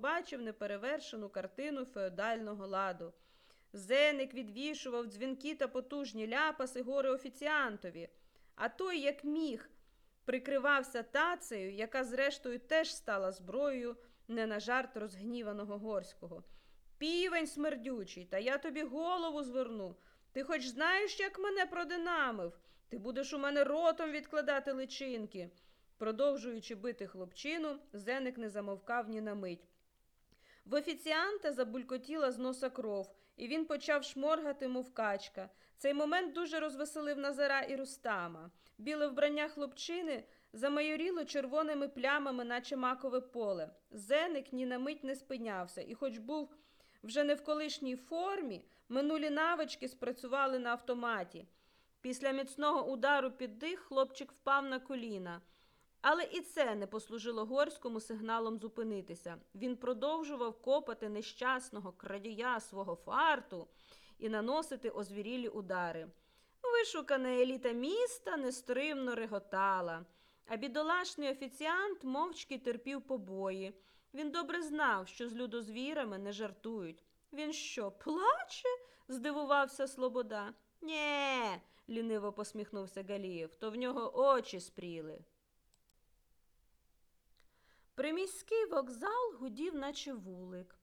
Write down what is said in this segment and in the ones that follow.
побачив неперевершену картину феодального ладу. Зеник відвішував дзвінки та потужні ляпаси гори офіціантові, а той, як міг, прикривався тацею, яка, зрештою, теж стала зброєю не на жарт розгніваного горського. Півень смердючий, та я тобі голову зверну. Ти хоч знаєш, як мене продинамив? Ти будеш у мене ротом відкладати личинки. Продовжуючи бити хлопчину, зеник не замовкав ні на мить. В офіціанта забулькотіла з носа кров, і він почав шморгати, мов качка. Цей момент дуже розвеселив Назара і Рустама. Біле вбрання хлопчини замайоріло червоними плямами, наче макове поле. Зеник ні на мить не спинявся, і, хоч був вже не в колишній формі, минулі навички спрацювали на автоматі. Після міцного удару під дих хлопчик впав на коліна. Але і це не послужило горському сигналом зупинитися. Він продовжував копати нещасного крадія свого фарту і наносити озвірілі удари. Вишукана еліта міста нестримно реготала, а бідолашний офіціант мовчки терпів побої. Він добре знав, що з людозвірами не жартують. Він що, плаче? здивувався Слобода. Нє, ліниво посміхнувся Галієв, то в нього очі спріли. Приміський вокзал гудів, наче вулик.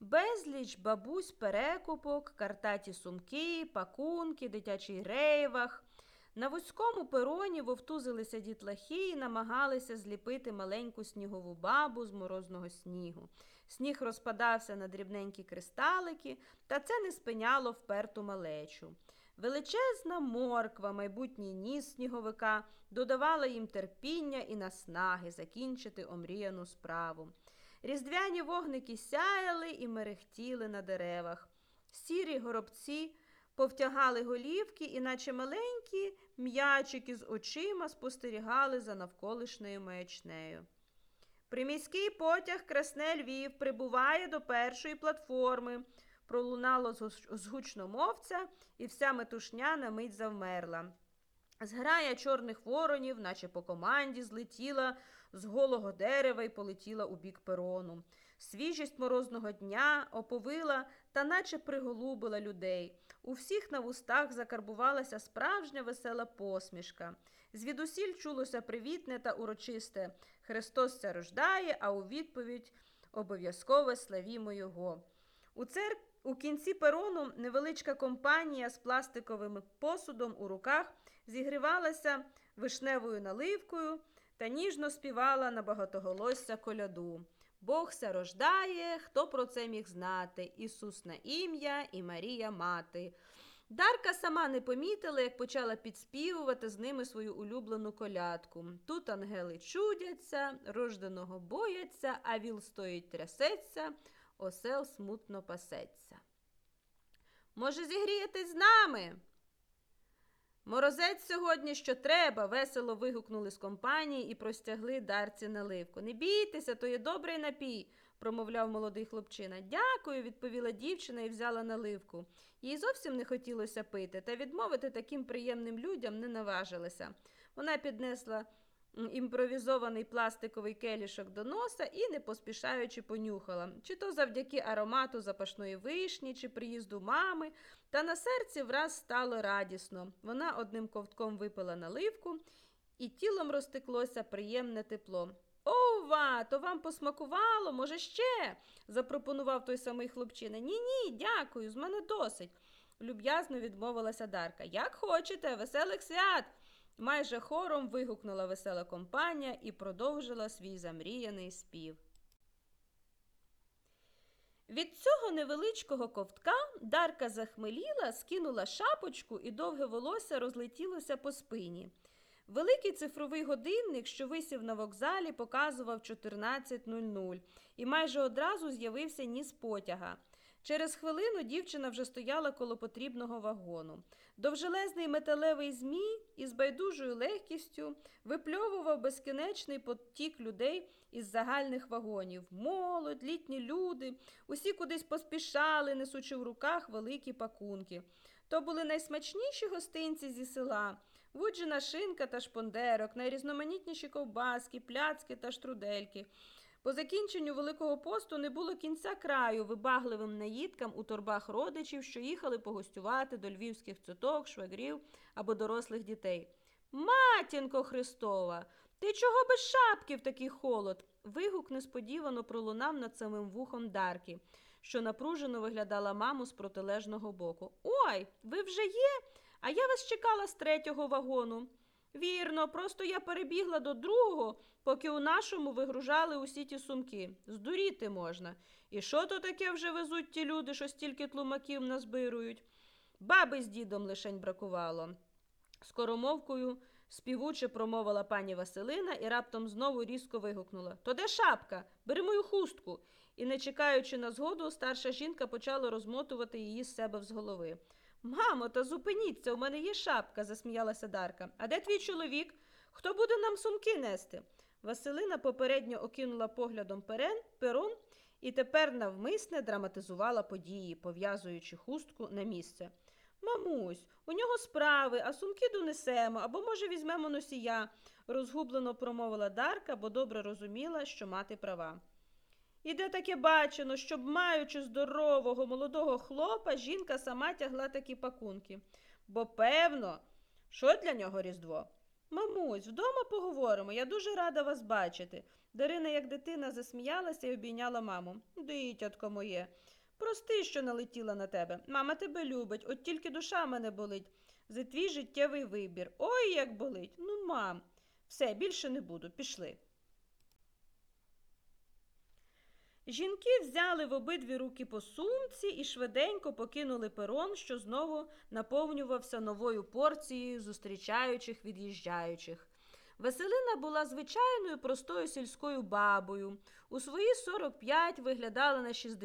Безліч бабусь перекупок, картаті сумки, пакунки, дитячий рейвах. На вузькому пероні вовтузилися дітлахи і намагалися зліпити маленьку снігову бабу з морозного снігу. Сніг розпадався на дрібненькі кристалики, та це не спиняло вперту малечу. Величезна морква, майбутній ніс сніговика, додавала їм терпіння і наснаги закінчити омріяну справу. Різдвяні вогники сяяли і мерехтіли на деревах. Сірі горобці повтягали голівки, і наче маленькі м'ячики з очима спостерігали за навколишньою маячнею. Приміський потяг Красне Львів прибуває до першої платформи. Пролунало з гуч- гучномовця, і вся метушня на мить завмерла. Зграя чорних воронів, наче по команді, злетіла з голого дерева і полетіла у бік перону. Свіжість морозного дня оповила та наче приголубила людей. У всіх на вустах закарбувалася справжня весела посмішка. Звідусіль чулося привітне та урочисте Христос ся рождає, а у відповідь обов'язкове славімо Його. У цер... у кінці перону невеличка компанія з пластиковим посудом у руках зігрівалася вишневою наливкою та ніжно співала на багатоголосся коляду. Бог ся рождає, хто про це міг знати? Ісус на ім'я і Марія мати. Дарка сама не помітила, як почала підспівувати з ними свою улюблену колядку. Тут ангели чудяться, рожденого бояться, а віл стоїть трясеться, осел смутно пасеться. Може, зігрієтесь з нами? Морозець сьогодні що треба, весело вигукнули з компанії і простягли дарці наливку. Не бійтеся, то є добрий напій, промовляв молодий хлопчина. Дякую, відповіла дівчина і взяла наливку. Їй зовсім не хотілося пити, та відмовити таким приємним людям не наважилася. Вона піднесла імпровізований пластиковий келішок до носа і, не поспішаючи, понюхала, чи то завдяки аромату запашної вишні, чи приїзду мами, та на серці враз стало радісно. Вона одним ковтком випила наливку, і тілом розтеклося приємне тепло. Ова, то вам посмакувало, може, ще? запропонував той самий хлопчина. Ні, ні, дякую, з мене досить. Люб'язно відмовилася Дарка. Як хочете, веселих свят. Майже хором вигукнула весела компанія і продовжила свій замріяний спів. Від цього невеличкого ковтка Дарка захмеліла, скинула шапочку, і довге волосся розлетілося по спині. Великий цифровий годинник, що висів на вокзалі, показував 14.00, і майже одразу з'явився ніс потяга. Через хвилину дівчина вже стояла коло потрібного вагону. Довжелезний металевий змій із байдужою легкістю випльовував безкінечний потік людей із загальних вагонів. Молодь, літні люди, усі кудись поспішали, несучи в руках великі пакунки. То були найсмачніші гостинці зі села, вуджена шинка та шпондерок, найрізноманітніші ковбаски, пляцки та штрудельки. По закінченню Великого посту не було кінця краю вибагливим наїдкам у торбах родичів, що їхали погостювати до львівських циток, швагрів або дорослих дітей. Матінко Христова, ти чого без шапки в такий холод? Вигук несподівано пролунав над самим вухом Дарки, що напружено виглядала маму з протилежного боку. Ой, ви вже є? А я вас чекала з третього вагону. Вірно, просто я перебігла до другого, поки у нашому вигружали усі ті сумки. Здуріти можна. І що то таке вже везуть ті люди, що стільки тлумаків назбирують? Баби з дідом лишень бракувало. Скоромовкою співуче промовила пані Василина і раптом знову різко вигукнула То де шапка? Бери мою хустку. І, не чекаючи на згоду, старша жінка почала розмотувати її з себе з голови. Мамо, та зупиніться, у мене є шапка, засміялася Дарка. А де твій чоловік? Хто буде нам сумки нести? Василина попередньо окинула поглядом перен, перон і тепер навмисне драматизувала події, пов'язуючи хустку на місце. Мамусь, у нього справи, а сумки донесемо, або, може, візьмемо носія, розгублено промовила Дарка, бо добре розуміла, що мати права. І де таке бачено, щоб, маючи здорового молодого хлопа, жінка сама тягла такі пакунки. Бо, певно, що для нього Різдво? Мамусь, вдома поговоримо. Я дуже рада вас бачити. Дарина, як дитина, засміялася і обійняла маму. Дитятко моє, прости, що налетіла на тебе. Мама тебе любить, от тільки душа мене болить. За твій життєвий вибір. Ой, як болить. Ну, мам, все, більше не буду, пішли. Жінки взяли в обидві руки по сумці і швиденько покинули перон, що знову наповнювався новою порцією зустрічаючих від'їжджаючих. Василина була звичайною простою сільською бабою. У свої 45 виглядала на 60.